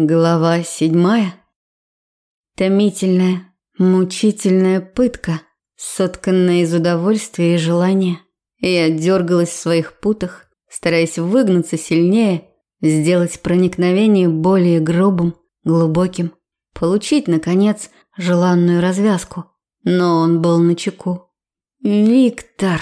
Глава седьмая. Томительная, мучительная пытка, сотканная из удовольствия и желания. Я дергалась в своих путах, стараясь выгнуться сильнее, сделать проникновение более грубым, глубоким, получить, наконец, желанную развязку. Но он был на чеку. «Виктор!»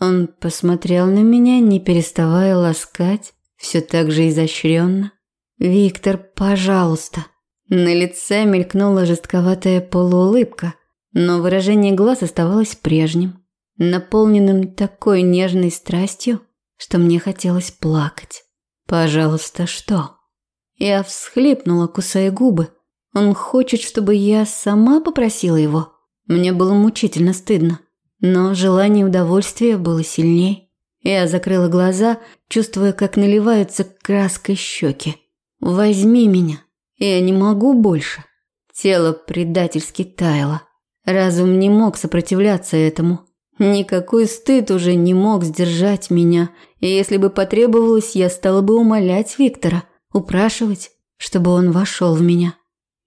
Он посмотрел на меня, не переставая ласкать, все так же изощренно. «Виктор, пожалуйста». На лице мелькнула жестковатая полуулыбка, но выражение глаз оставалось прежним, наполненным такой нежной страстью, что мне хотелось плакать. «Пожалуйста, что?» Я всхлипнула, кусая губы. Он хочет, чтобы я сама попросила его. Мне было мучительно стыдно, но желание удовольствия было сильней. Я закрыла глаза, чувствуя, как наливаются краской щеки. Возьми меня. Я не могу больше. Тело предательски таяло. Разум не мог сопротивляться этому. Никакой стыд уже не мог сдержать меня, и если бы потребовалось, я стала бы умолять Виктора, упрашивать, чтобы он вошел в меня.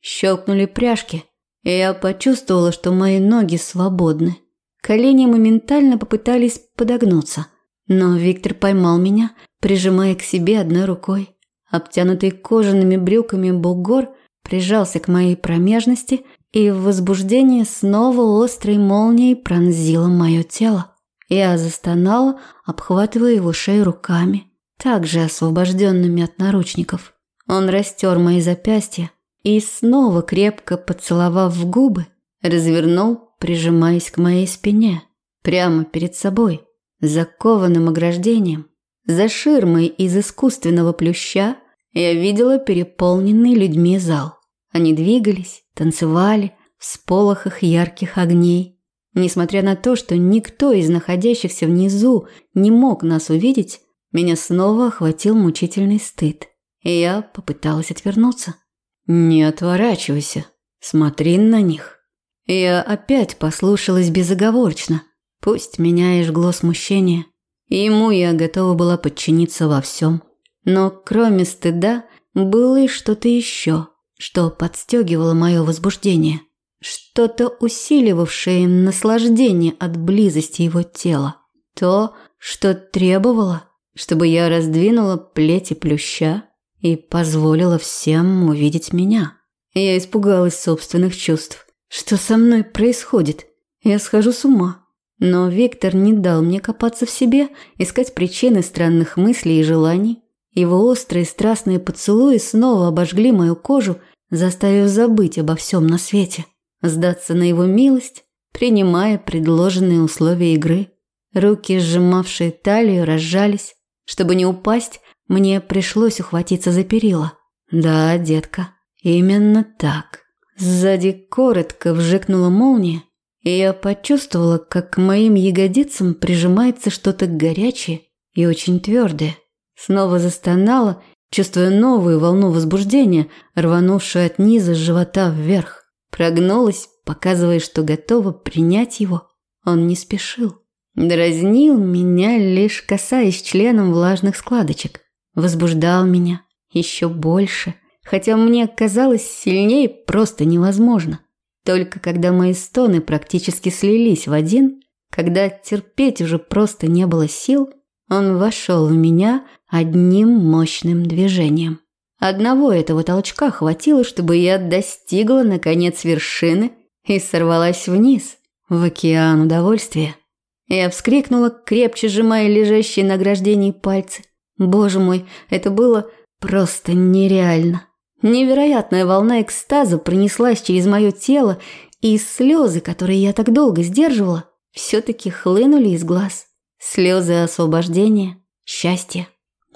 Щелкнули пряжки, и я почувствовала, что мои ноги свободны. Колени моментально попытались подогнуться, но Виктор поймал меня, прижимая к себе одной рукой. Обтянутый кожаными брюками бугор прижался к моей промежности, и в возбуждении снова острой молнией пронзило мое тело. Я застонала, обхватывая его шею руками, также освобожденными от наручников. Он растер мои запястья и, снова крепко поцеловав в губы, развернул, прижимаясь к моей спине, прямо перед собой, закованным ограждением, за ширмой из искусственного плюща я видела переполненный людьми зал. Они двигались, танцевали в сполохах ярких огней. Несмотря на то, что никто из находящихся внизу не мог нас увидеть, меня снова охватил мучительный стыд, и я попыталась отвернуться. «Не отворачивайся, смотри на них». Я опять послушалась безоговорочно. Пусть меня и жгло смущение, Ему я готова была подчиниться во всем. Но кроме стыда было и что-то еще, что подстегивало мое возбуждение. Что-то усиливавшее наслаждение от близости его тела. То, что требовало, чтобы я раздвинула плети плюща и позволила всем увидеть меня. Я испугалась собственных чувств. Что со мной происходит? Я схожу с ума. Но Виктор не дал мне копаться в себе, искать причины странных мыслей и желаний. Его острые страстные поцелуи снова обожгли мою кожу, заставив забыть обо всем на свете, сдаться на его милость, принимая предложенные условия игры. Руки, сжимавшие талию, разжались. Чтобы не упасть, мне пришлось ухватиться за перила. Да, детка, именно так. Сзади коротко вжикнула молния, и я почувствовала, как к моим ягодицам прижимается что-то горячее и очень твердое. Снова застонала, чувствуя новую волну возбуждения, рванувшую от низа живота вверх. Прогнулась, показывая, что готова принять его. Он не спешил. Дразнил меня, лишь касаясь членом влажных складочек. Возбуждал меня еще больше, хотя мне казалось сильнее просто невозможно. Только когда мои стоны практически слились в один, когда терпеть уже просто не было сил, он вошел в меня одним мощным движением. Одного этого толчка хватило, чтобы я достигла, наконец, вершины и сорвалась вниз, в океан удовольствия. Я вскрикнула, крепче сжимая лежащие на ограждении пальцы. Боже мой, это было просто нереально. Невероятная волна экстаза пронеслась через мое тело, и слезы, которые я так долго сдерживала, все-таки хлынули из глаз. Слезы освобождения, счастья.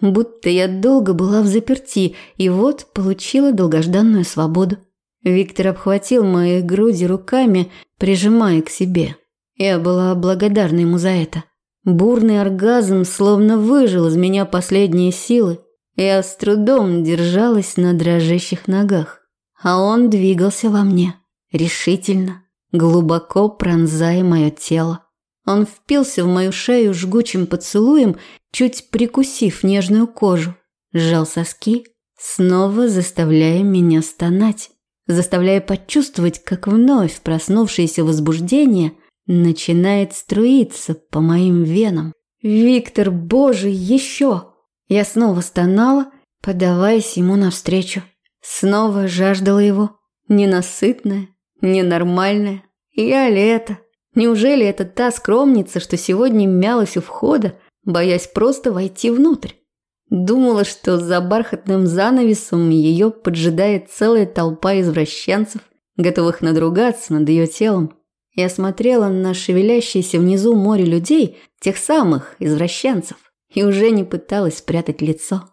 Будто я долго была в заперти, и вот получила долгожданную свободу. Виктор обхватил мои груди руками, прижимая к себе. Я была благодарна ему за это. Бурный оргазм словно выжил из меня последние силы, я с трудом держалась на дрожащих ногах, а он двигался во мне, решительно, глубоко пронзая мое тело. Он впился в мою шею жгучим поцелуем, чуть прикусив нежную кожу, сжал соски, снова заставляя меня стонать, заставляя почувствовать, как вновь проснувшееся возбуждение начинает струиться по моим венам. «Виктор, боже, еще!» Я снова стонала, подаваясь ему навстречу. Снова жаждала его. Ненасытная, ненормальная. Я ли это? Неужели это та скромница, что сегодня мялась у входа, боясь просто войти внутрь? Думала, что за бархатным занавесом ее поджидает целая толпа извращенцев, готовых надругаться над ее телом. Я смотрела на шевелящееся внизу море людей, тех самых извращенцев, и уже не пыталась спрятать лицо.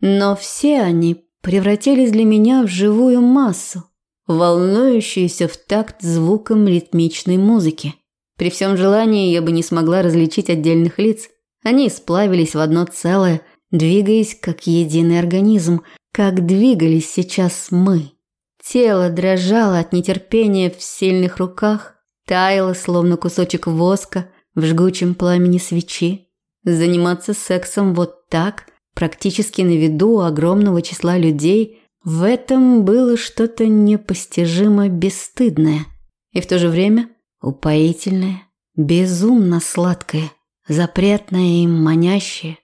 Но все они превратились для меня в живую массу, волнующуюся в такт звуком ритмичной музыки. При всем желании я бы не смогла различить отдельных лиц. Они сплавились в одно целое, двигаясь как единый организм, как двигались сейчас мы. Тело дрожало от нетерпения в сильных руках, таяло, словно кусочек воска в жгучем пламени свечи. Заниматься сексом вот так, практически на виду у огромного числа людей, в этом было что-то непостижимо бесстыдное и в то же время упоительное, безумно сладкое, запретное и манящее.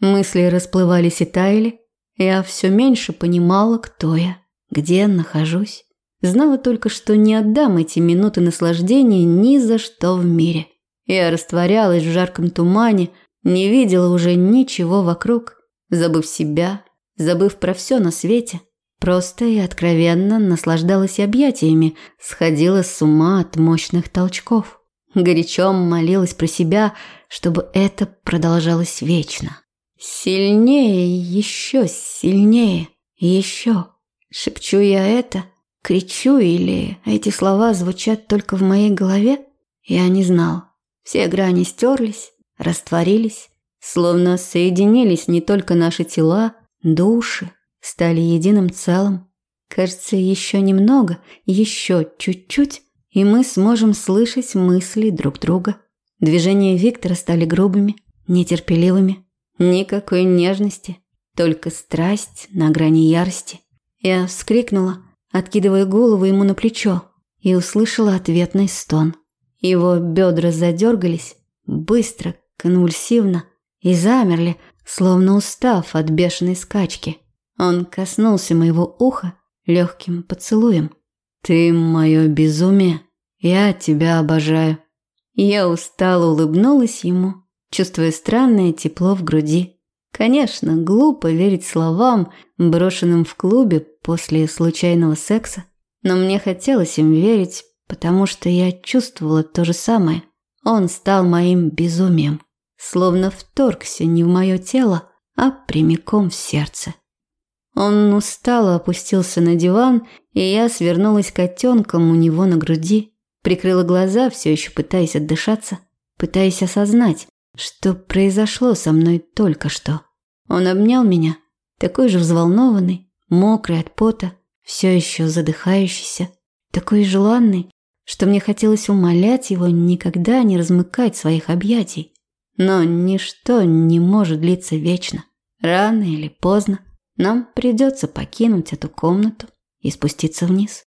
Мысли расплывались и таяли, я все меньше понимала, кто я, где нахожусь. Знала только, что не отдам эти минуты наслаждения ни за что в мире. Я растворялась в жарком тумане, не видела уже ничего вокруг, забыв себя, забыв про все на свете. Просто и откровенно наслаждалась объятиями, сходила с ума от мощных толчков. Горячо молилась про себя, чтобы это продолжалось вечно. Сильнее, еще сильнее, еще. Шепчу я это, кричу или эти слова звучат только в моей голове? Я не знал. Все грани стерлись, растворились, словно соединились не только наши тела, души, стали единым целым. Кажется, еще немного, еще чуть-чуть, и мы сможем слышать мысли друг друга. Движения Виктора стали грубыми, нетерпеливыми. Никакой нежности, только страсть на грани ярости. Я вскрикнула, откидывая голову ему на плечо, и услышала ответный стон. Его бедра задергались, быстро, конвульсивно, и замерли, словно устав от бешеной скачки. Он коснулся моего уха легким поцелуем. «Ты мое безумие, я тебя обожаю». Я устало улыбнулась ему, чувствуя странное тепло в груди. Конечно, глупо верить словам, брошенным в клубе после случайного секса, но мне хотелось им верить, потому что я чувствовала то же самое. Он стал моим безумием, словно вторгся не в мое тело, а прямиком в сердце. Он устало опустился на диван, и я свернулась котенком у него на груди, прикрыла глаза, все еще пытаясь отдышаться, пытаясь осознать, что произошло со мной только что. Он обнял меня, такой же взволнованный, мокрый от пота, все еще задыхающийся, такой желанный, что мне хотелось умолять его никогда не размыкать своих объятий. Но ничто не может длиться вечно. Рано или поздно нам придется покинуть эту комнату и спуститься вниз.